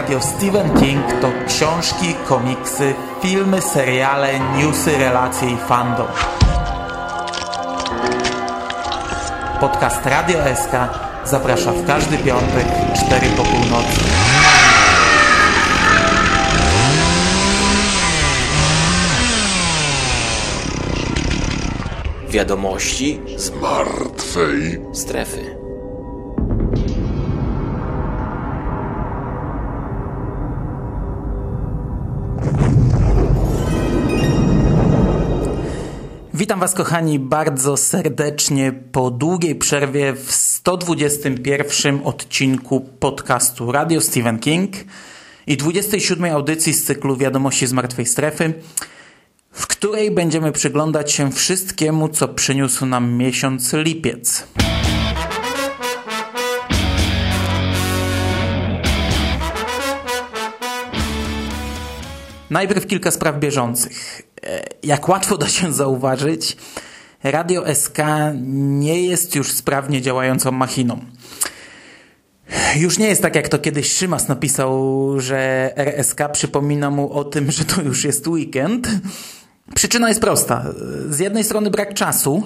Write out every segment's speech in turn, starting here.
Radio Stephen King to książki, komiksy, filmy, seriale, newsy, relacje i fandom. Podcast Radio SK zaprasza w każdy piątek 4 po północy. Wiadomości z martwej strefy. Was, kochani, bardzo serdecznie po długiej przerwie w 121 odcinku podcastu Radio Stephen King i 27 audycji z cyklu Wiadomości z Martwej Strefy, w której będziemy przyglądać się wszystkiemu, co przyniósł nam miesiąc lipiec. Najpierw kilka spraw bieżących. Jak łatwo da się zauważyć, Radio SK nie jest już sprawnie działającą machiną. Już nie jest tak, jak to kiedyś Szymas napisał, że RSK przypomina mu o tym, że to już jest weekend. Przyczyna jest prosta. Z jednej strony brak czasu.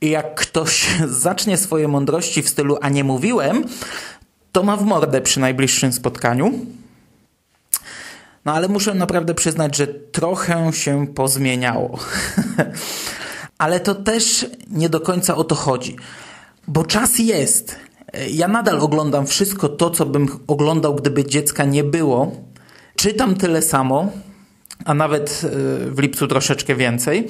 I jak ktoś zacznie swoje mądrości w stylu a nie mówiłem, to ma w mordę przy najbliższym spotkaniu. No ale muszę naprawdę przyznać, że trochę się pozmieniało. ale to też nie do końca o to chodzi. Bo czas jest. Ja nadal oglądam wszystko to, co bym oglądał, gdyby dziecka nie było. Czytam tyle samo, a nawet e, w lipcu troszeczkę więcej.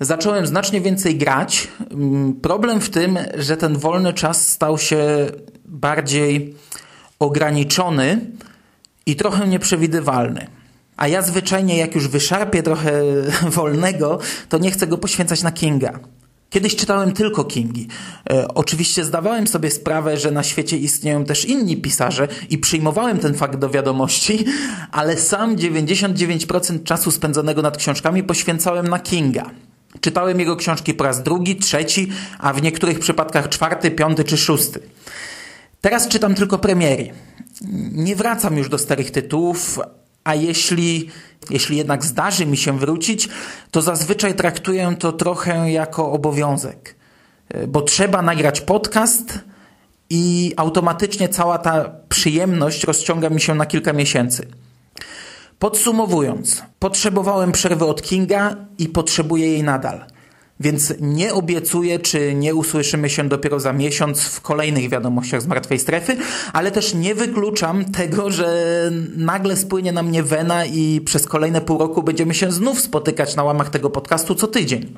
Zacząłem znacznie więcej grać. Mm, problem w tym, że ten wolny czas stał się bardziej ograniczony i trochę nieprzewidywalny. A ja zwyczajnie, jak już wyszarpię trochę wolnego, to nie chcę go poświęcać na Kinga. Kiedyś czytałem tylko Kingi. E, oczywiście zdawałem sobie sprawę, że na świecie istnieją też inni pisarze i przyjmowałem ten fakt do wiadomości, ale sam 99% czasu spędzonego nad książkami poświęcałem na Kinga. Czytałem jego książki po raz drugi, trzeci, a w niektórych przypadkach czwarty, piąty czy szósty. Teraz czytam tylko premiery. Nie wracam już do starych tytułów, a jeśli, jeśli jednak zdarzy mi się wrócić, to zazwyczaj traktuję to trochę jako obowiązek, bo trzeba nagrać podcast i automatycznie cała ta przyjemność rozciąga mi się na kilka miesięcy. Podsumowując, potrzebowałem przerwy od Kinga i potrzebuję jej nadal. Więc nie obiecuję, czy nie usłyszymy się dopiero za miesiąc w kolejnych wiadomościach z martwej strefy, ale też nie wykluczam tego, że nagle spłynie na mnie wena i przez kolejne pół roku będziemy się znów spotykać na łamach tego podcastu co tydzień.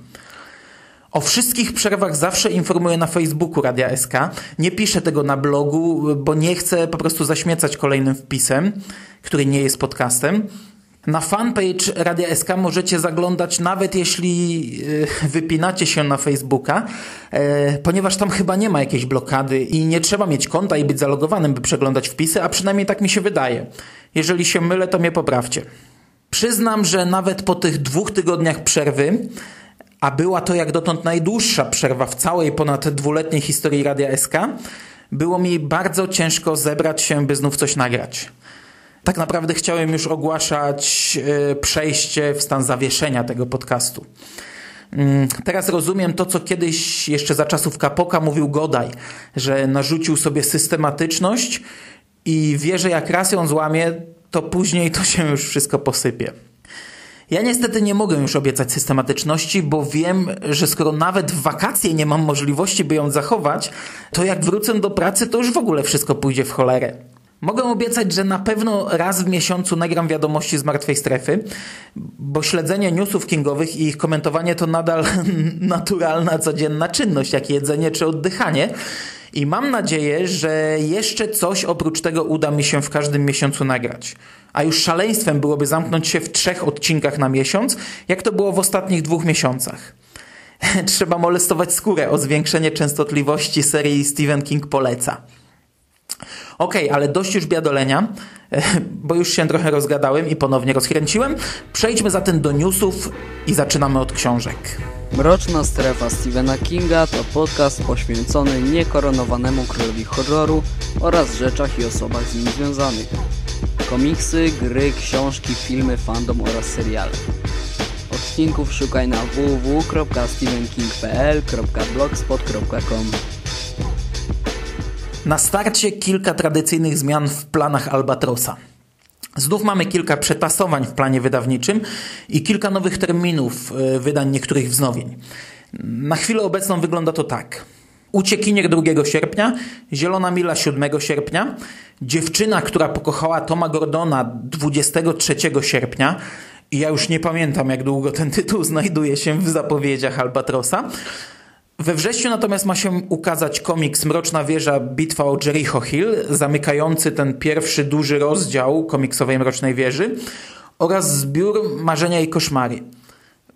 O wszystkich przerwach zawsze informuję na Facebooku Radia SK. Nie piszę tego na blogu, bo nie chcę po prostu zaśmiecać kolejnym wpisem, który nie jest podcastem. Na fanpage Radia SK możecie zaglądać nawet jeśli e, wypinacie się na Facebooka, e, ponieważ tam chyba nie ma jakiejś blokady i nie trzeba mieć konta i być zalogowanym, by przeglądać wpisy, a przynajmniej tak mi się wydaje. Jeżeli się mylę, to mnie poprawcie. Przyznam, że nawet po tych dwóch tygodniach przerwy, a była to jak dotąd najdłuższa przerwa w całej ponad dwuletniej historii Radia SK, było mi bardzo ciężko zebrać się, by znów coś nagrać. Tak naprawdę chciałem już ogłaszać e, przejście w stan zawieszenia tego podcastu. Mm, teraz rozumiem to, co kiedyś jeszcze za czasów Kapoka mówił Godaj, że narzucił sobie systematyczność i wie, że jak raz ją złamie, to później to się już wszystko posypie. Ja niestety nie mogę już obiecać systematyczności, bo wiem, że skoro nawet w wakacje nie mam możliwości, by ją zachować, to jak wrócę do pracy, to już w ogóle wszystko pójdzie w cholerę. Mogę obiecać, że na pewno raz w miesiącu nagram wiadomości z martwej strefy, bo śledzenie newsów kingowych i ich komentowanie to nadal naturalna, codzienna czynność, jak jedzenie czy oddychanie. I mam nadzieję, że jeszcze coś oprócz tego uda mi się w każdym miesiącu nagrać. A już szaleństwem byłoby zamknąć się w trzech odcinkach na miesiąc, jak to było w ostatnich dwóch miesiącach. Trzeba molestować skórę o zwiększenie częstotliwości serii Stephen King poleca. Okej, okay, ale dość już biadolenia, bo już się trochę rozgadałem i ponownie rozkręciłem. Przejdźmy zatem do newsów i zaczynamy od książek. Mroczna strefa Stephena Kinga to podcast poświęcony niekoronowanemu królowi horroru oraz rzeczach i osobach z nim związanych. Komiksy, gry, książki, filmy, fandom oraz seriale. Odcinków szukaj na www.stephenking.pl.blogspot.com Na starcie kilka tradycyjnych zmian w planach Albatrosa. Znów mamy kilka przetasowań w planie wydawniczym i kilka nowych terminów e, wydań niektórych wznowień. Na chwilę obecną wygląda to tak. Uciekinier 2 sierpnia, Zielona Mila 7 sierpnia, Dziewczyna, która pokochała Toma Gordona 23 sierpnia, i ja już nie pamiętam, jak długo ten tytuł znajduje się w zapowiedziach Albatrosa. We wrześniu natomiast ma się ukazać komiks Mroczna Wieża Bitwa o Jericho Hill, zamykający ten pierwszy duży rozdział komiksowej Mrocznej Wieży oraz zbiór Marzenia i Koszmary.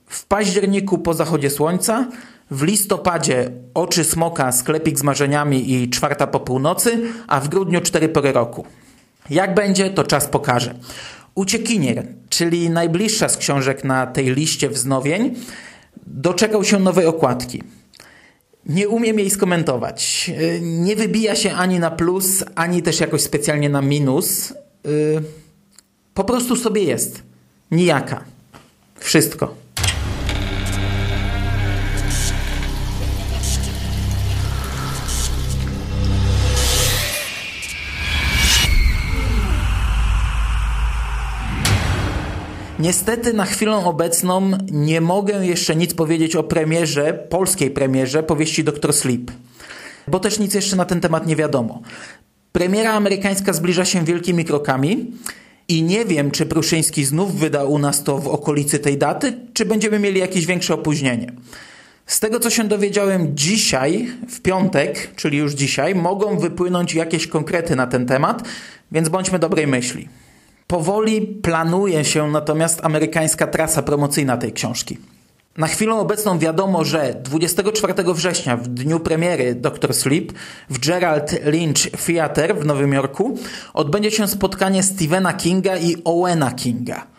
W październiku po zachodzie słońca, w listopadzie Oczy Smoka, Sklepik z marzeniami i Czwarta po północy, a w grudniu cztery pory roku. Jak będzie, to czas pokaże. Uciekinier, czyli najbliższa z książek na tej liście wznowień, doczekał się nowej okładki. Nie umiem jej skomentować. Nie wybija się ani na plus, ani też jakoś specjalnie na minus. Po prostu sobie jest. Nijaka. Wszystko. Niestety na chwilę obecną nie mogę jeszcze nic powiedzieć o premierze, polskiej premierze powieści Dr. Sleep, bo też nic jeszcze na ten temat nie wiadomo. Premiera amerykańska zbliża się wielkimi krokami i nie wiem, czy Pruszyński znów wyda u nas to w okolicy tej daty, czy będziemy mieli jakieś większe opóźnienie. Z tego, co się dowiedziałem dzisiaj, w piątek, czyli już dzisiaj, mogą wypłynąć jakieś konkrety na ten temat, więc bądźmy dobrej myśli. Powoli planuje się natomiast amerykańska trasa promocyjna tej książki. Na chwilę obecną wiadomo, że 24 września, w dniu premiery Dr. Sleep, w Gerald Lynch Theater w Nowym Jorku odbędzie się spotkanie Stephena Kinga i Owena Kinga.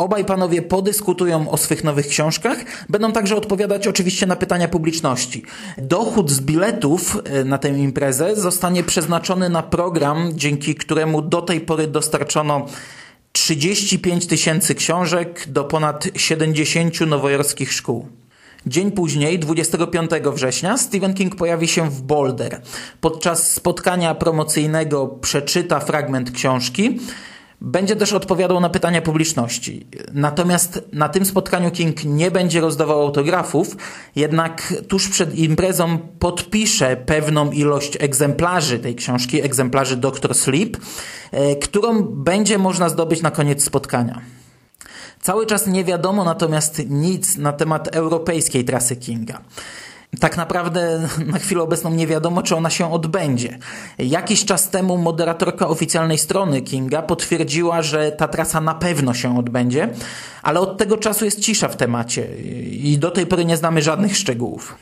Obaj panowie podyskutują o swych nowych książkach, będą także odpowiadać oczywiście na pytania publiczności. Dochód z biletów e, na tę imprezę zostanie przeznaczony na program, dzięki któremu do tej pory dostarczono 35 tysięcy książek do ponad 70 nowojorskich szkół. Dzień później, 25 września, Stephen King pojawi się w Boulder. Podczas spotkania promocyjnego przeczyta fragment książki, będzie też odpowiadał na pytania publiczności. Natomiast na tym spotkaniu King nie będzie rozdawał autografów, jednak tuż przed imprezą podpisze pewną ilość egzemplarzy tej książki, egzemplarzy Dr. Sleep, e, którą będzie można zdobyć na koniec spotkania. Cały czas nie wiadomo natomiast nic na temat europejskiej trasy Kinga. Tak naprawdę na chwilę obecną nie wiadomo, czy ona się odbędzie. Jakiś czas temu moderatorka oficjalnej strony Kinga potwierdziła, że ta trasa na pewno się odbędzie, ale od tego czasu jest cisza w temacie i do tej pory nie znamy żadnych szczegółów.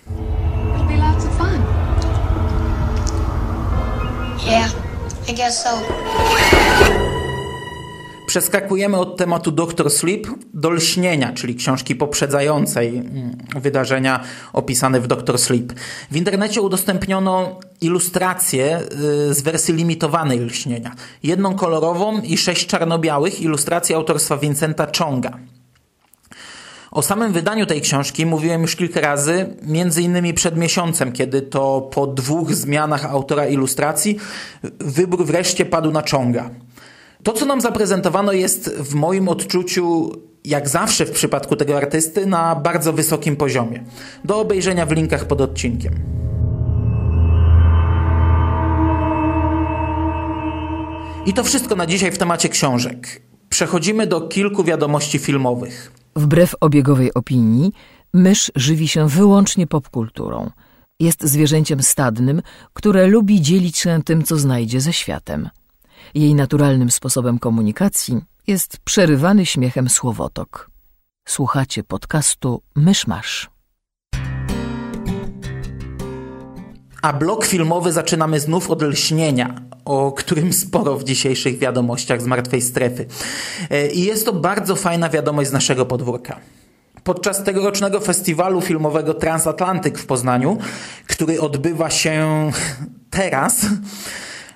Yeah, I guess so. Przeskakujemy od tematu Doctor Sleep do lśnienia, czyli książki poprzedzającej mm, wydarzenia opisane w Doctor Sleep. W internecie udostępniono ilustracje y, z wersji limitowanej lśnienia. Jedną kolorową i sześć czarno-białych ilustracji autorstwa Vincenta Chonga. O samym wydaniu tej książki mówiłem już kilka razy, między innymi przed miesiącem, kiedy to po dwóch zmianach autora ilustracji wybór wreszcie padł na Chonga. To, co nam zaprezentowano, jest w moim odczuciu, jak zawsze w przypadku tego artysty, na bardzo wysokim poziomie. Do obejrzenia w linkach pod odcinkiem. I to wszystko na dzisiaj w temacie książek. Przechodzimy do kilku wiadomości filmowych. Wbrew obiegowej opinii, mysz żywi się wyłącznie popkulturą. Jest zwierzęciem stadnym, które lubi dzielić się tym, co znajdzie ze światem. Jej naturalnym sposobem komunikacji jest przerywany śmiechem słowotok. Słuchacie podcastu Myszmasz. A blok filmowy zaczynamy znów od lśnienia, o którym sporo w dzisiejszych wiadomościach z martwej strefy. E, I jest to bardzo fajna wiadomość z naszego podwórka. Podczas tegorocznego festiwalu filmowego Transatlantyk w Poznaniu, który odbywa się teraz,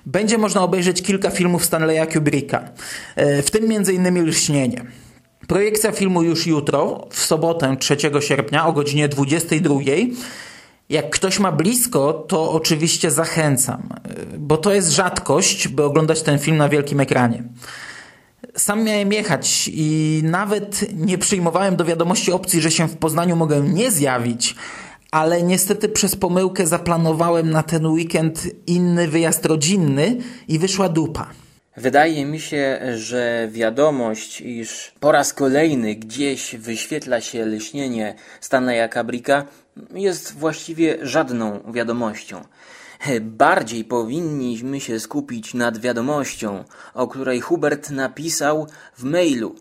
będzie można obejrzeć kilka filmów Stanleya Kubricka, e, w tym m.in. Lśnienie. Projekcja filmu już jutro, w sobotę 3 sierpnia o godzinie 22. Jak ktoś ma blisko, to oczywiście zachęcam, bo to jest rzadkość, by oglądać ten film na wielkim ekranie. Sam miałem jechać i nawet nie przyjmowałem do wiadomości opcji, że się w Poznaniu mogę nie zjawić, ale niestety przez pomyłkę zaplanowałem na ten weekend inny wyjazd rodzinny i wyszła dupa. Wydaje mi się, że wiadomość, iż po raz kolejny gdzieś wyświetla się lśnienie Stanleya Kubricka jest właściwie żadną wiadomością. Bardziej powinniśmy się skupić nad wiadomością, o której Hubert napisał w mailu,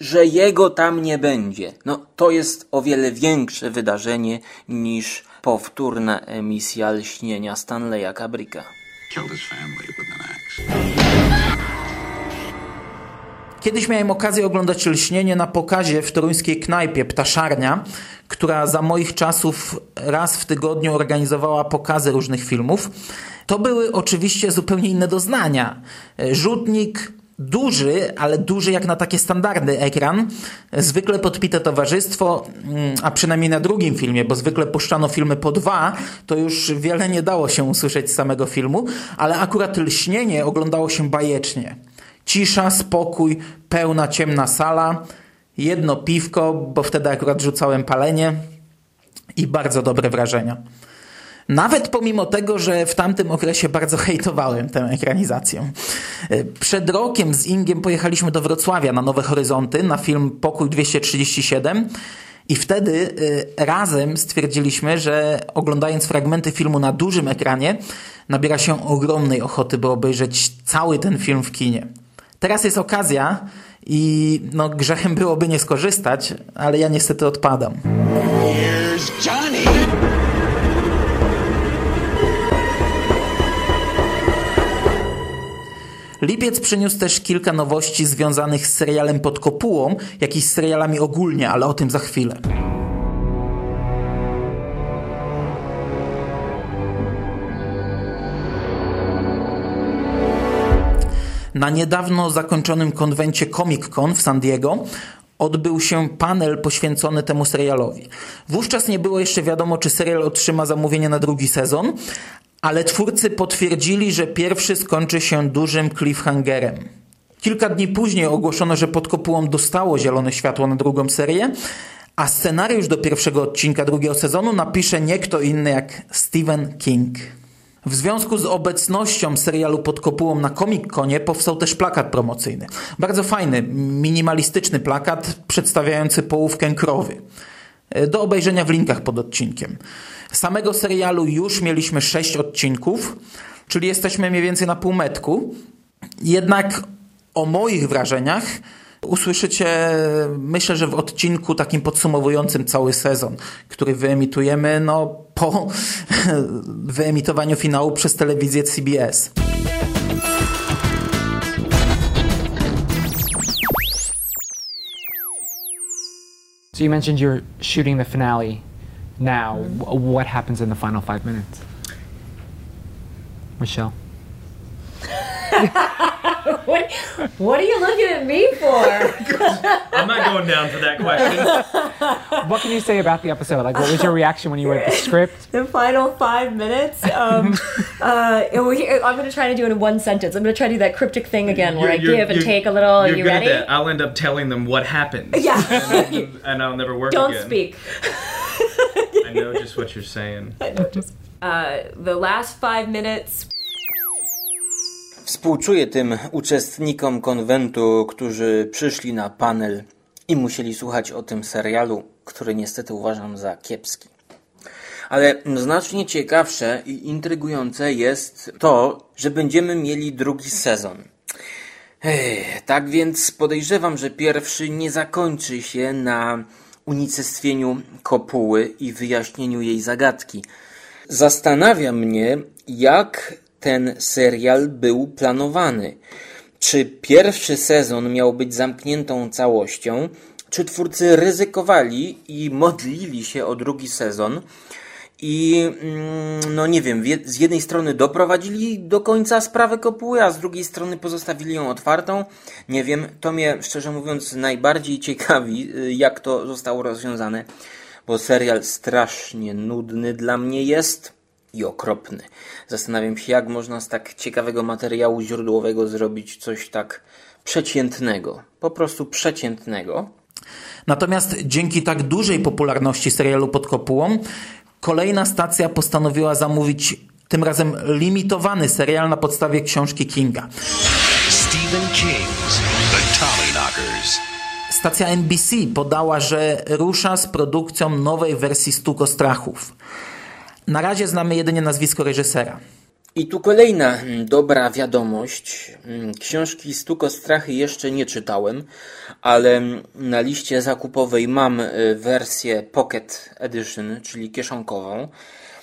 że jego tam nie będzie. No, to jest o wiele większe wydarzenie niż powtórna emisja lśnienia Stanleya Kubricka. Kiedyś miałem okazję oglądać lśnienie na pokazie w toruńskiej knajpie Ptaszarnia, która za moich czasów raz w tygodniu organizowała pokazy różnych filmów. To były oczywiście zupełnie inne doznania. Rzutnik duży, ale duży jak na takie standardy ekran, zwykle podpite towarzystwo, mm, a przynajmniej na drugim filmie, bo zwykle puszczano filmy po dwa, to już wiele nie dało się usłyszeć z samego filmu, ale akurat lśnienie oglądało się bajecznie. Cisza, spokój, pełna ciemna sala, jedno piwko, bo wtedy akurat rzucałem palenie i bardzo dobre wrażenia. Nawet pomimo tego, że w tamtym okresie bardzo hejtowałem tę ekranizację. Przed rokiem z Ingiem pojechaliśmy do Wrocławia na Nowe Horyzonty, na film Pokój 237 i wtedy y, razem stwierdziliśmy, że oglądając fragmenty filmu na dużym ekranie nabiera się ogromnej ochoty, by obejrzeć cały ten film w kinie. Teraz jest okazja i no, grzechem byłoby nie skorzystać, ale ja niestety odpadam. Here's Johnny. Lipiec przyniósł też kilka nowości związanych z serialem pod kopułą, jak i z serialami ogólnie, ale o tym za chwilę. Na niedawno zakończonym konwencie Comic Con w San Diego odbył się panel poświęcony temu serialowi. Wówczas nie było jeszcze wiadomo, czy serial otrzyma zamówienie na drugi sezon, ale twórcy potwierdzili, że pierwszy skończy się dużym cliffhangerem. Kilka dni później ogłoszono, że pod kopułą dostało zielone światło na drugą serię, a scenariusz do pierwszego odcinka drugiego sezonu napisze nie kto inny jak Stephen King. W związku z obecnością serialu pod kopułą na Comic-Conie powstał też plakat promocyjny. Bardzo fajny, minimalistyczny plakat przedstawiający połówkę krowy. Do obejrzenia w linkach pod odcinkiem. Samego serialu już mieliśmy sześć odcinków, czyli jesteśmy mniej więcej na półmetku. Jednak o moich wrażeniach usłyszycie, myślę, że w odcinku takim podsumowującym cały sezon, który wyemitujemy no, po wyemitowaniu finału przez telewizję CBS. So you mentioned you're shooting the finale now. Mm-hmm. W- What happens in the final five minutes? Michelle. What, what are you looking at me for? I'm not going down for that question. What can you say about the episode? Like, what was your reaction when you read the script? the final five minutes. Um, uh, we- I'm going to try to do it in one sentence. I'm going to try to do that cryptic thing again where I You're- give and take a little. Are You're you good ready? at that. I'll end up telling them what happened. Yeah. And, and I'll never work Don't again. speak. I know just what you're saying. Uh, the last five minutes. Współczuję tym uczestnikom konwentu, którzy przyszli na panel i musieli słuchać o tym serialu, który niestety uważam za kiepski. Ale znacznie ciekawsze i intrygujące jest to, że będziemy mieli drugi sezon. Ech, tak więc podejrzewam, że pierwszy nie zakończy się na unicestwieniu kopuły i wyjaśnieniu jej zagadki. Zastanawia mnie, jak ten serial był planowany. Czy pierwszy sezon miał być zamkniętą całością, czy twórcy ryzykowali i modlili się o drugi sezon I mm, no nie wiem, wie- z jednej strony doprowadzili do końca sprawę kopuły, a z drugiej strony pozostawili ją otwartą. Nie wiem, to mnie szczerze mówiąc najbardziej ciekawi, y, jak to zostało rozwiązane, bo serial strasznie nudny dla mnie jest i okropny. Zastanawiam się, jak można z tak ciekawego materiału źródłowego zrobić coś tak przeciętnego. Po prostu przeciętnego. Natomiast dzięki tak dużej popularności serialu pod kopułą, kolejna stacja postanowiła zamówić tym razem limitowany serial na podstawie książki Kinga. Stephen King's The Tommyknockers. Stacja NBC podała, że rusza z produkcją nowej wersji Stuko Strachów. Na razie znamy jedynie nazwisko reżysera. I tu kolejna mm, dobra wiadomość. Mm, Książki Stuko Strachy jeszcze nie czytałem, ale mm, na liście zakupowej mam y, wersję Pocket Edition, czyli kieszonkową.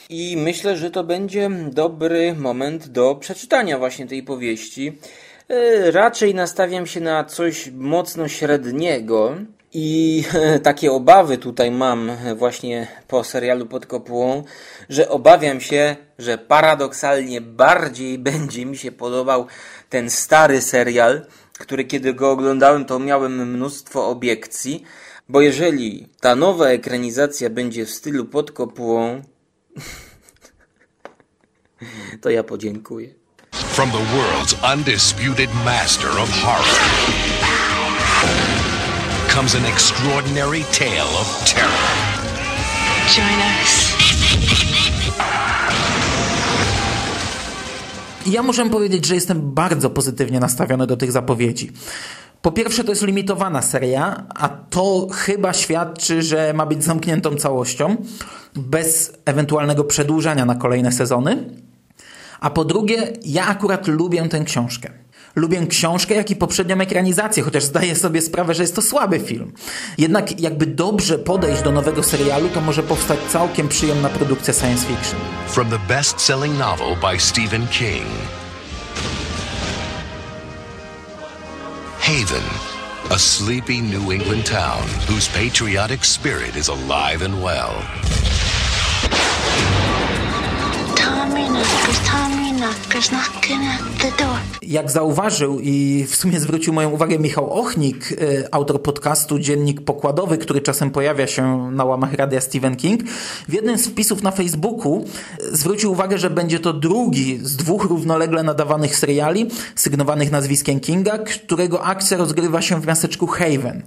I myślę, że to będzie dobry moment do przeczytania właśnie tej powieści. Y, Raczej nastawiam się na coś mocno średniego. I takie obawy tutaj mam właśnie po serialu pod kopułą, że obawiam się, że paradoksalnie bardziej będzie mi się podobał ten stary serial, który kiedy go oglądałem, to miałem mnóstwo obiekcji, bo jeżeli ta nowa ekranizacja będzie w stylu pod kopułą, to ja podziękuję. From the world's undisputed master of horror comes an extraordinary tale of terror. Join us. I ja muszę powiedzieć, że jestem bardzo pozytywnie nastawiony do tych zapowiedzi. Po pierwsze, to jest limitowana seria, a to chyba świadczy, że ma być zamkniętą całością, bez ewentualnego przedłużania na kolejne sezony. A po drugie, ja akurat lubię tę książkę. Lubię książkę, jak i poprzednią ekranizację, chociaż zdaję sobie sprawę, że jest to słaby film. Jednak jakby dobrze podejść do nowego serialu, to może powstać całkiem przyjemna produkcja science fiction. From the best selling novel by Stephen King Haven, a sleepy New England town whose patriotic spirit is alive and well. Jak zauważył i w sumie zwrócił moją uwagę Michał Ochnik, y, autor podcastu Dziennik Pokładowy, który czasem pojawia się na łamach radia Stephen King, w jednym z wpisów na Facebooku y, zwrócił uwagę, że będzie to drugi z dwóch równolegle nadawanych seriali sygnowanych nazwiskiem Kinga, którego akcja rozgrywa się w miasteczku Haven.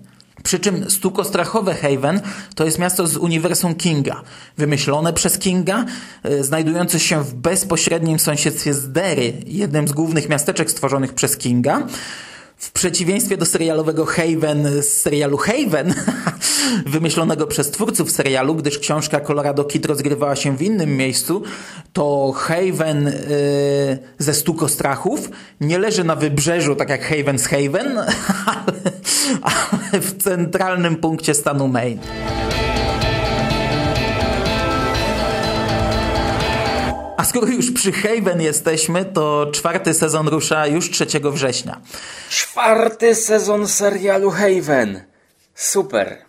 Przy czym stukostrachowe Haven to jest miasto z uniwersum Kinga, wymyślone przez Kinga, e, znajdujące się w bezpośrednim sąsiedztwie z Derry, jednym z głównych miasteczek stworzonych przez Kinga. W przeciwieństwie do serialowego Haven z serialu Haven, wymyślonego przez twórców serialu, gdyż książka Colorado Kid rozgrywała się w innym miejscu, to Haven yy, ze Stukostrachów nie leży na wybrzeżu, tak jak Haven z Haven, ale, ale w centralnym punkcie stanu Maine. A skoro już przy Haven jesteśmy, to czwarty sezon rusza już 3 września. Czwarty sezon serialu Haven. Super.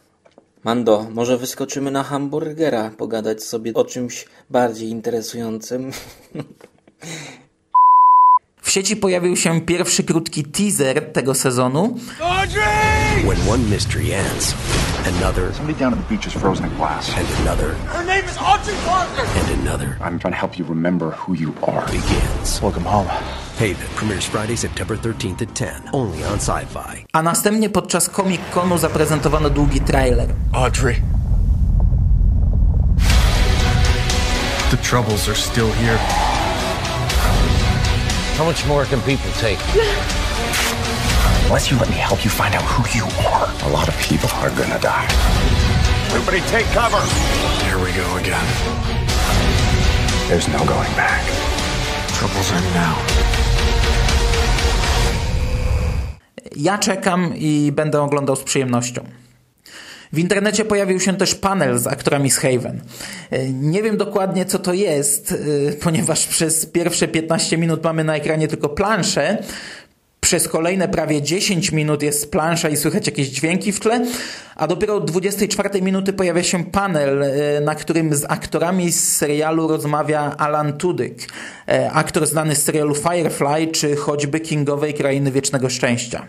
Mando, może wyskoczymy na hamburgera, pogadać sobie o czymś bardziej interesującym. W sieci pojawił się pierwszy krótki teaser tego sezonu. When one mystery ends, another. Somebody down at the beach is frozen in glass. And another. Her name is Audrey Parker! And another. I'm trying to help you remember who you are. Begins. Welcome home. Haven premieres Friday, September 13th at 10, only on Sci-Fi. A następnie podczas Comic Conu zaprezentowano długi trailer. Audrey. The troubles are still here. How much more can people take? Unless you let me help you find out who you are, a lot of people are gonna die. Everybody take cover! Here we go again. There's no going back. Troubles end now. Ja czekam i będę oglądał z przyjemnością. W internecie pojawił się też panel z aktorami z Haven. E, Nie wiem dokładnie co to jest, e, ponieważ przez pierwsze 15 minut mamy na ekranie tylko planszę, Przez kolejne prawie 10 minut jest plansza i słychać jakieś dźwięki w tle, a dopiero od 24 minuty pojawia się panel, e, na którym z aktorami z serialu rozmawia Alan Tudyk, e, aktor znany z serialu Firefly czy choćby Kingowej Krainy Wiecznego Szczęścia.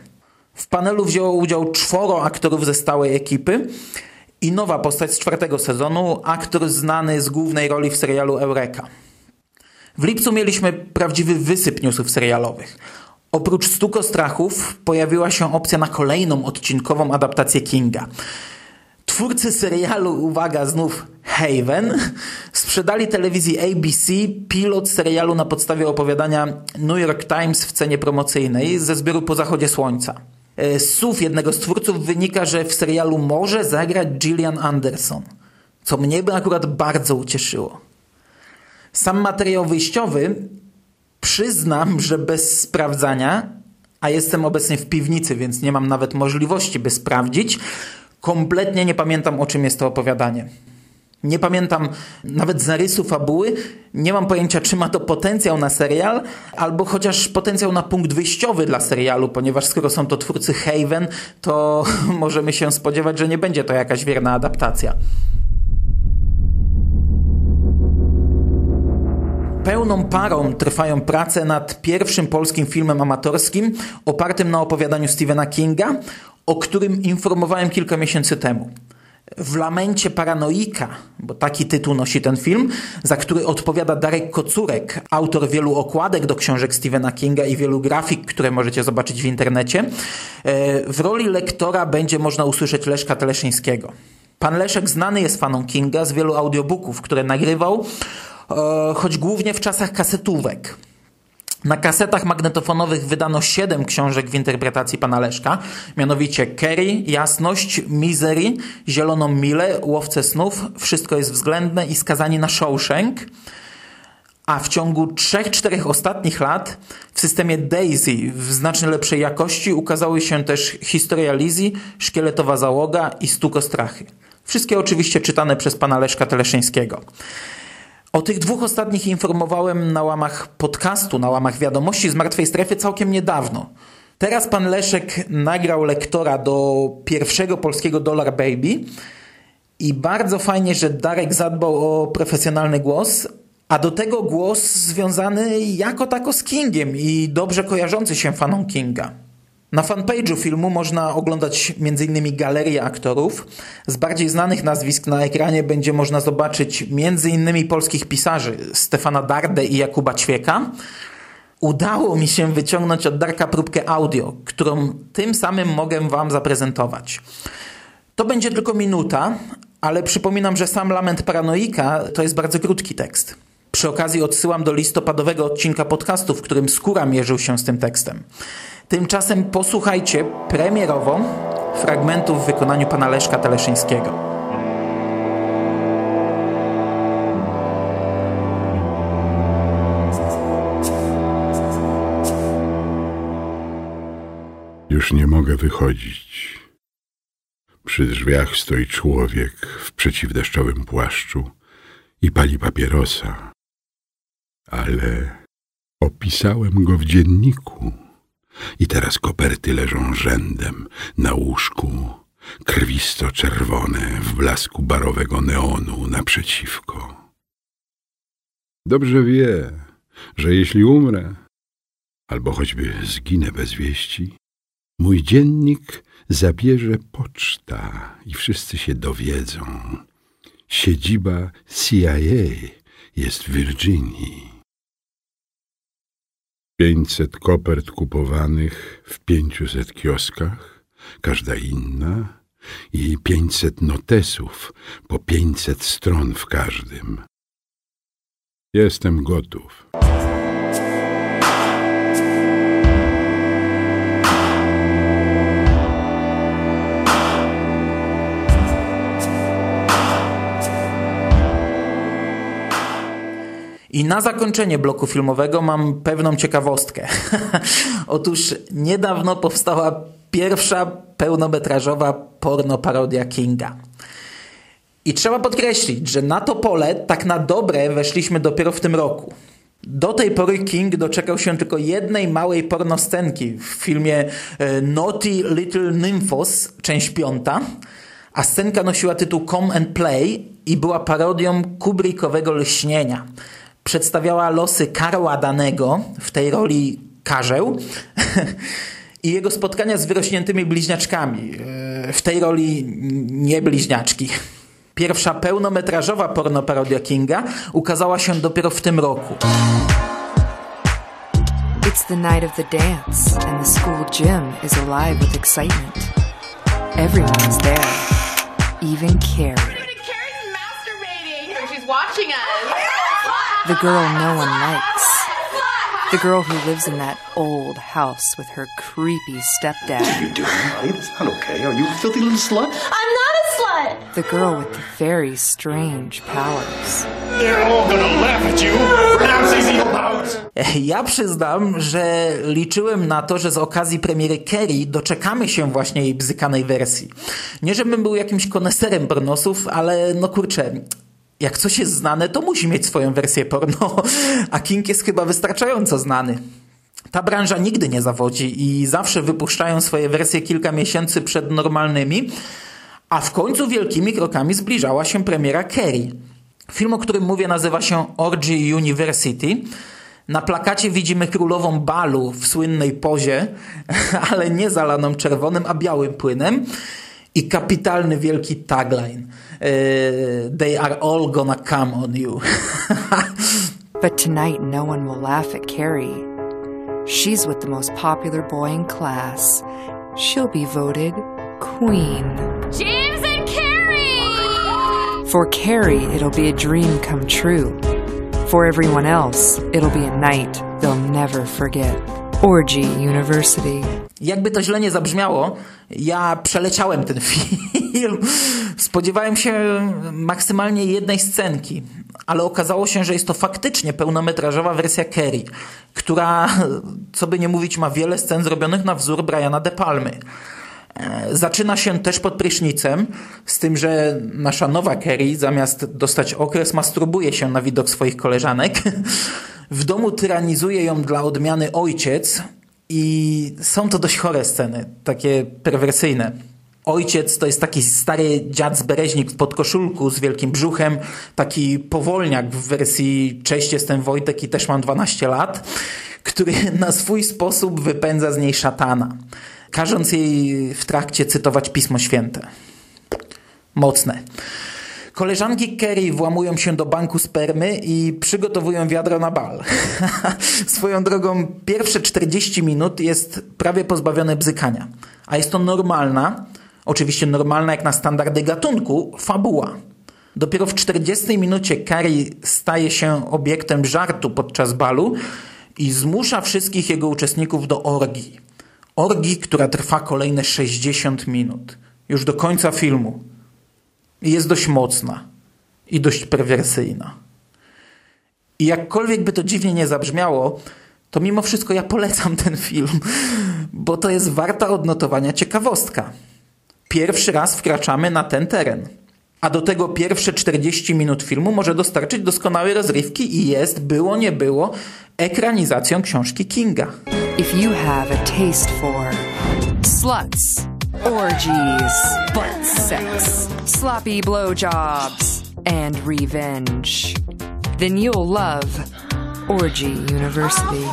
W panelu wzięło udział czworo aktorów ze stałej ekipy i nowa postać z czwartego sezonu, aktor znany z głównej roli w serialu Eureka. W lipcu mieliśmy prawdziwy wysyp newsów serialowych. Oprócz Stuko Strachów pojawiła się opcja na kolejną odcinkową adaptację Kinga. Twórcy serialu, uwaga, znów Haven, sprzedali telewizji ABC pilot serialu na podstawie opowiadania New York Times w cenie promocyjnej ze zbioru Po zachodzie słońca. E, z słów jednego z twórców wynika, że w serialu może zagrać Gillian Anderson, co mnie by akurat bardzo ucieszyło. Sam materiał wyjściowy przyznam, że bez sprawdzania, a jestem obecnie w piwnicy, więc nie mam nawet możliwości, by sprawdzić, kompletnie nie pamiętam o czym jest to opowiadanie. Nie pamiętam nawet zarysu fabuły, nie mam pojęcia, czy ma to potencjał na serial, albo chociaż potencjał na punkt wyjściowy dla serialu, ponieważ skoro są to twórcy Haven, to możemy się spodziewać, że nie będzie to jakaś wierna adaptacja. Pełną parą trwają prace nad pierwszym polskim filmem amatorskim opartym na opowiadaniu Stephena Kinga, o którym informowałem kilka miesięcy temu w lamencie paranoika, bo taki tytuł nosi ten film, za który odpowiada Darek Kocurek, autor wielu okładek do książek Stephena Kinga i wielu grafik, które możecie zobaczyć w internecie. E, w roli lektora będzie można usłyszeć Leszka Teleszyńskiego. Pan Leszek znany jest faną Kinga z wielu audiobooków, które nagrywał, choć głównie w czasach kasetówek. Na kasetach magnetofonowych wydano siedem książek w interpretacji pana Leszka, mianowicie Kerry, Jasność, Misery, Zieloną Milę, Łowcę Snów, Wszystko jest względne i Skazani na Shawshank. A w ciągu trzech, czterech ostatnich lat w systemie Daisy w znacznie lepszej jakości ukazały się też Historia Lizzy, Szkieletowa Załoga i Stuko Strachy. Wszystkie oczywiście czytane przez pana Leszka Teleszyńskiego. O tych dwóch ostatnich informowałem na łamach podcastu, na łamach wiadomości z Martwej Strefy całkiem niedawno. Teraz pan Leszek nagrał lektora do pierwszego polskiego Dollar Baby i bardzo fajnie, że Darek zadbał o profesjonalny głos, a do tego głos związany jako tako z Kingiem i dobrze kojarzący się fanom Kinga. Na fanpage'u filmu można oglądać m.in. galerię aktorów. Z bardziej znanych nazwisk na ekranie będzie można zobaczyć m.in. polskich pisarzy Stefana Dardę i Jakuba Ćwieka. Udało mi się wyciągnąć od Darka próbkę audio, którą tym samym mogę Wam zaprezentować. To będzie tylko minuta, ale przypominam, że sam lament paranoika to jest bardzo krótki tekst. Przy okazji odsyłam do listopadowego odcinka podcastu, w którym Skóra mierzył się z tym tekstem. Tymczasem posłuchajcie premierowo fragmentów w wykonaniu pana Leszka Teleszyńskiego. Już nie mogę wychodzić. Przy drzwiach stoi człowiek w przeciwdeszczowym płaszczu i pali papierosa. Ale opisałem go w dzienniku. I teraz koperty leżą rzędem na łóżku, krwisto-czerwone w blasku barowego neonu naprzeciwko. Dobrze wie, że jeśli umrę, albo choćby zginę bez wieści, mój dziennik zabierze poczta i wszyscy się dowiedzą. Siedziba CIA jest w Virginii. Pięćset kopert kupowanych w pięciuset kioskach, każda inna, i pięćset notesów po pięćset stron w każdym. Jestem gotów. I na zakończenie bloku filmowego mam pewną ciekawostkę. Otóż niedawno powstała pierwsza pełnometrażowa porno parodia Kinga. I trzeba podkreślić, że na to pole tak na dobre weszliśmy dopiero w tym roku. Do tej pory King doczekał się tylko jednej małej pornoscenki w filmie e, Naughty Little Nymphos, część piąta, a scenka nosiła tytuł Come and Play i była parodią Kubrickowego Lśnienia. Przedstawiała losy Karła Danego w tej roli Karzeł i jego spotkania z wyrośniętymi bliźniaczkami. E, w tej roli nie bliźniaczki. Pierwsza pełnometrażowa pornoparodia Kinga ukazała się dopiero w tym roku. It's the night of the dance, and the school gym is alive with excitement. Everyone's there, even Carrie. She's watching us. The girl no one likes. The girl who lives in that old house with her creepy stepdad. What are you doing, honey? That's not okay. Are you a filthy little slut? I'm not a slut. The girl with the very strange powers. They're all gonna laugh at you. Pronounce these evil powers. Ja przyznam, że liczyłem na to, że z okazji premiery Kerry doczekamy się właśnie jej bzykanej wersji. Nie żebym był jakimś koneserem pornosów, ale no kurczę, jak coś jest znane, to musi mieć swoją wersję porno, a King jest chyba wystarczająco znany. Ta branża nigdy nie zawodzi i zawsze wypuszczają swoje wersje kilka miesięcy przed normalnymi, a w końcu wielkimi krokami zbliżała się premiera Kerry. Film, o którym mówię, nazywa się Orgy University. Na plakacie widzimy królową balu w słynnej pozie, ale nie zalaną czerwonym, a białym płynem i kapitalny wielki tagline. Uh, they are all gonna come on you. But tonight, no one will laugh at Carrie. She's with the most popular boy in class. She'll be voted queen. James and Carrie. For Carrie, it'll be a dream come true. For everyone else, it'll be a night they'll never forget. Orgy University. Jakby to źle nie zabrzmiało, ja przeleciałem ten film. Spodziewałem się maksymalnie jednej scenki, ale okazało się, że jest to faktycznie pełnometrażowa wersja Kerry, która, co by nie mówić, ma wiele scen zrobionych na wzór Briana De Palmy. Zaczyna się też pod prysznicem, z tym, że nasza nowa Kerry zamiast dostać okres masturbuje się na widok swoich koleżanek. W domu tyranizuje ją dla odmiany ojciec i są to dość chore sceny, takie perwersyjne. Ojciec to jest taki stary dziad z bereźnik w podkoszulku z wielkim brzuchem, taki powolniak w wersji Cześć, jestem Wojtek i też mam 12 lat, który na swój sposób wypędza z niej szatana, każąc jej w trakcie cytować Pismo Święte. Mocne. Koleżanki Kerry włamują się do banku spermy i przygotowują wiadro na bal. Swoją drogą, pierwsze 40 minut jest prawie pozbawione bzykania. A jest to normalna, oczywiście normalna jak na standardy gatunku, fabuła. Dopiero w 40 minucie Carrie staje się obiektem żartu podczas balu i zmusza wszystkich jego uczestników do orgii. Orgii, która trwa kolejne 60 minut. Już do końca filmu. I jest dość mocna i dość perwersyjna. I jakkolwiek by to dziwnie nie zabrzmiało, to mimo wszystko ja polecam ten film, bo to jest warta odnotowania ciekawostka. Pierwszy raz wkraczamy na ten teren. A do tego pierwsze 40 minut filmu może dostarczyć doskonałej rozrywki i jest, było nie było, ekranizacją książki Kinga. If you have a taste for sluts, orgies, butt sex, sloppy blowjobs, and revenge, then you'll love Orgy University.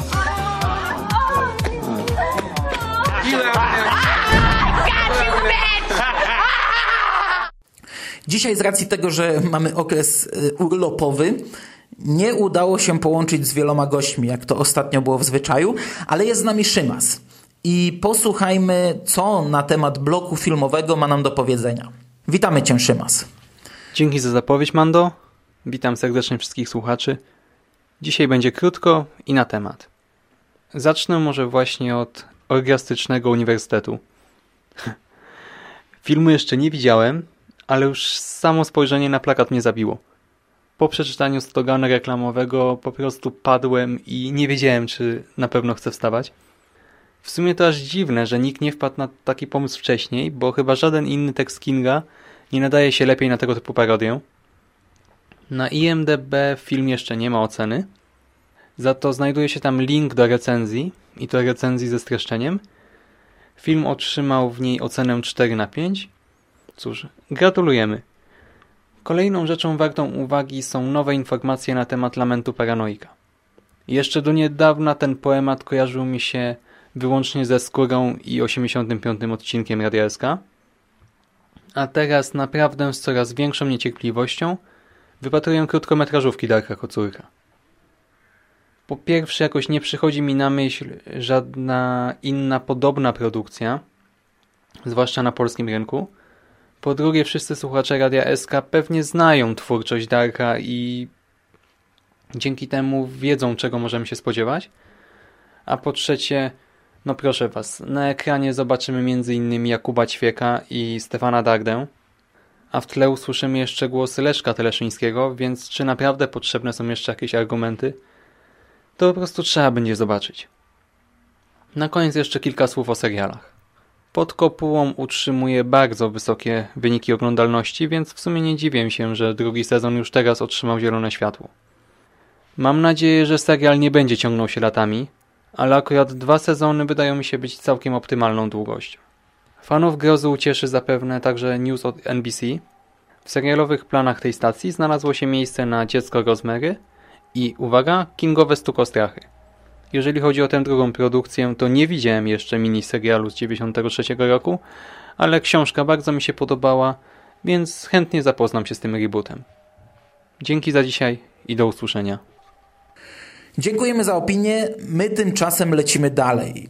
Dzisiaj z racji tego, że mamy okres y, urlopowy, nie udało się połączyć z wieloma gośćmi, jak to ostatnio było w zwyczaju, ale jest z nami Szymas. I posłuchajmy, co na temat bloku filmowego ma nam do powiedzenia. Witamy Cię, Szymas. Dzięki za zapowiedź, Mando. Witam serdecznie wszystkich słuchaczy. Dzisiaj będzie krótko i na temat. Zacznę może właśnie od orgiastycznego uniwersytetu. Filmu jeszcze nie widziałem, ale już samo spojrzenie na plakat mnie zabiło. Po przeczytaniu sloganu reklamowego po prostu padłem i nie wiedziałem, czy na pewno chcę wstawać. W sumie to aż dziwne, że nikt nie wpadł na taki pomysł wcześniej, bo chyba żaden inny tekst Kinga nie nadaje się lepiej na tego typu parodię. Na IMDB film jeszcze nie ma oceny. Za to znajduje się tam link do recenzji i to recenzji ze streszczeniem. Film otrzymał w niej ocenę 4 na 5. Cóż, gratulujemy. Kolejną rzeczą wartą uwagi są nowe informacje na temat lamentu paranoika. Jeszcze do niedawna ten poemat kojarzył mi się wyłącznie ze skórą i 85 odcinkiem Radia SK, a teraz naprawdę z coraz większą niecierpliwością wypatruję krótkometrażówki Darka Kocurka. Po pierwsze, jakoś nie przychodzi mi na myśl żadna inna podobna produkcja, zwłaszcza na polskim rynku. Po drugie, wszyscy słuchacze Radia SK pewnie znają twórczość Darka i dzięki temu wiedzą, czego możemy się spodziewać. A po trzecie, no proszę Was, na ekranie zobaczymy m.in. Jakuba Ćwieka i Stefana Dardę, a w tle usłyszymy jeszcze głosy Leszka Teleszyńskiego, więc czy naprawdę potrzebne są jeszcze jakieś argumenty? To po prostu trzeba będzie zobaczyć. Na koniec jeszcze kilka słów o serialach. Pod kopułą utrzymuje bardzo wysokie wyniki oglądalności, więc w sumie nie dziwię się, że drugi sezon już teraz otrzymał zielone światło. Mam nadzieję, że serial nie będzie ciągnął się latami, ale akurat dwa sezony wydają mi się być całkiem optymalną długością. Fanów grozy ucieszy zapewne także news od NBC. W serialowych planach tej stacji znalazło się miejsce na Dziecko Rozmery i, uwaga, Kingowe Stukostrachy. Jeżeli chodzi o tę drugą produkcję, to nie widziałem jeszcze miniserialu z 93 roku, ale książka bardzo mi się podobała, więc chętnie zapoznam się z tym rebootem. Dzięki za dzisiaj i do usłyszenia. Dziękujemy za opinię. My tymczasem lecimy dalej.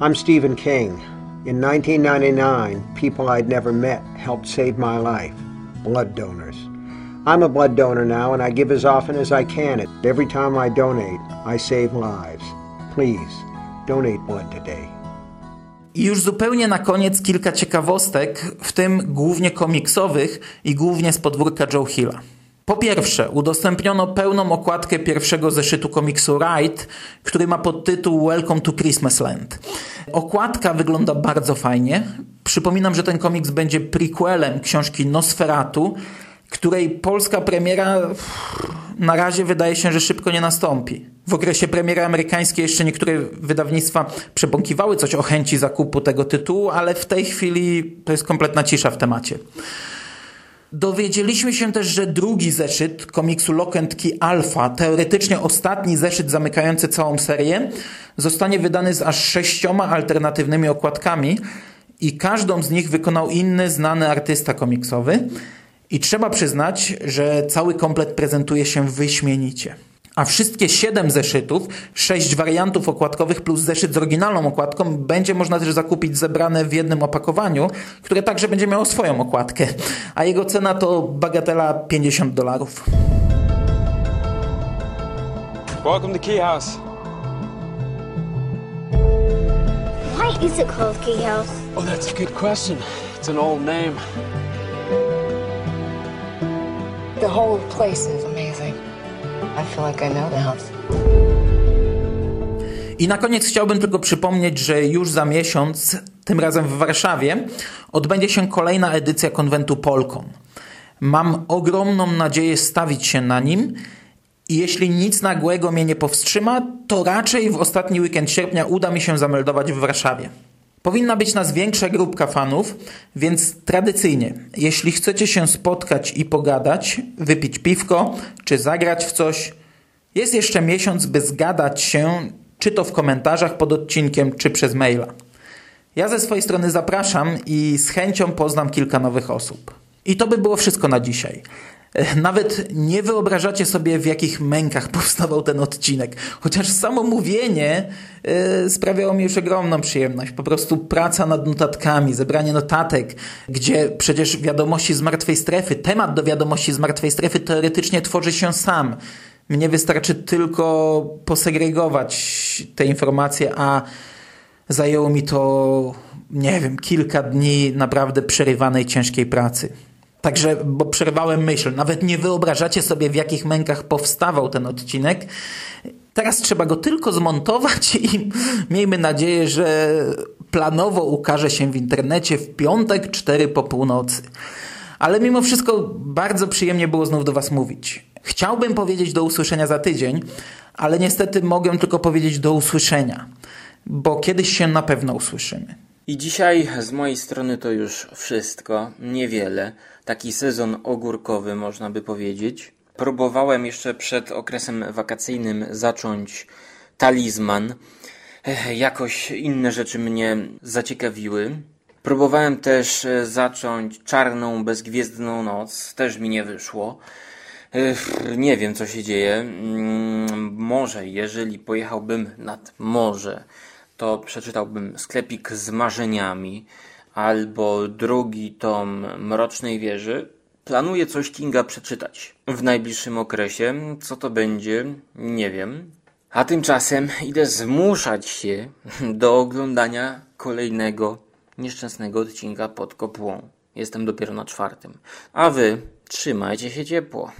I'm Stephen King. In 1999, people I'd never met helped save my life. Blood donors. I'm a blood donor now and I give as often as I can. Every time I donate, I save lives. Please, donate blood today. I już zupełnie na koniec kilka ciekawostek, w tym głównie komiksowych i głównie z podwórka Joe Hilla. Po pierwsze, udostępniono pełną okładkę pierwszego zeszytu komiksu Ride, który ma podtytuł Welcome to Christmas Land. Okładka wygląda bardzo fajnie. Przypominam, że ten komiks będzie prequelem książki Nosferatu, której polska premiera na razie wydaje się, że szybko nie nastąpi. W okresie premiery amerykańskiej jeszcze niektóre wydawnictwa przebąkiwały coś o chęci zakupu tego tytułu, ale w tej chwili to jest kompletna cisza w temacie. Dowiedzieliśmy się też, że drugi zeszyt komiksu Lock and Key Alpha, teoretycznie ostatni zeszyt zamykający całą serię, zostanie wydany z aż sześcioma alternatywnymi okładkami i każdą z nich wykonał inny znany artysta komiksowy. I trzeba przyznać, że cały komplet prezentuje się wyśmienicie. A wszystkie siedem zeszytów, sześć wariantów okładkowych plus zeszyt z oryginalną okładką będzie można też zakupić zebrane w jednym opakowaniu, które także będzie miało swoją okładkę. A jego cena to bagatela 50 dolarów. Welcome to Key House. Why is it called Key House? Oh, that's a good question. It's an old name. The whole place is amazing. I feel like I know the house. I na koniec chciałbym tylko przypomnieć, że już za miesiąc, tym razem w Warszawie, odbędzie się kolejna edycja konwentu Polkon. Mam ogromną nadzieję stawić się na nim i jeśli nic nagłego mnie nie powstrzyma, to raczej w ostatni weekend sierpnia uda mi się zameldować w Warszawie. Powinna być nas większa grupka fanów, więc tradycyjnie, jeśli chcecie się spotkać i pogadać, wypić piwko czy zagrać w coś, jest jeszcze miesiąc, by zgadać się, czy to w komentarzach pod odcinkiem, czy przez maila. Ja ze swojej strony zapraszam i z chęcią poznam kilka nowych osób. I to by było wszystko na dzisiaj. Nawet nie wyobrażacie sobie, w jakich mękach powstawał ten odcinek. Chociaż samo mówienie yy, sprawiało mi już ogromną przyjemność. Po prostu praca nad notatkami, zebranie notatek, gdzie przecież wiadomości z martwej strefy, temat do wiadomości z martwej strefy teoretycznie tworzy się sam. Mnie wystarczy tylko posegregować te informacje, a zajęło mi to, nie wiem, kilka dni naprawdę przerywanej ciężkiej pracy. Także, bo przerwałem myśl, nawet nie wyobrażacie sobie, w jakich mękach powstawał ten odcinek. Teraz trzeba go tylko zmontować i miejmy nadzieję, że planowo ukaże się w internecie w piątek 4 po północy. Ale mimo wszystko bardzo przyjemnie było znów do Was mówić. Chciałbym powiedzieć do usłyszenia za tydzień, ale niestety mogę tylko powiedzieć do usłyszenia, bo kiedyś się na pewno usłyszymy. I dzisiaj z mojej strony to już wszystko. Niewiele. Taki sezon ogórkowy, można by powiedzieć. Próbowałem jeszcze przed okresem wakacyjnym zacząć talizman. Jakoś inne rzeczy mnie zaciekawiły. Próbowałem też e, zacząć czarną, bezgwiezdną noc. Też mi nie wyszło. Nie wiem, co się dzieje. Mm, Może, jeżeli pojechałbym nad morze, to przeczytałbym sklepik z marzeniami albo drugi tom Mrocznej Wieży. Planuję coś Kinga przeczytać w najbliższym okresie. Co to będzie? Nie wiem. A tymczasem idę zmuszać się do oglądania kolejnego nieszczęsnego odcinka pod kopułą. Jestem dopiero na czwartym. A wy trzymajcie się ciepło.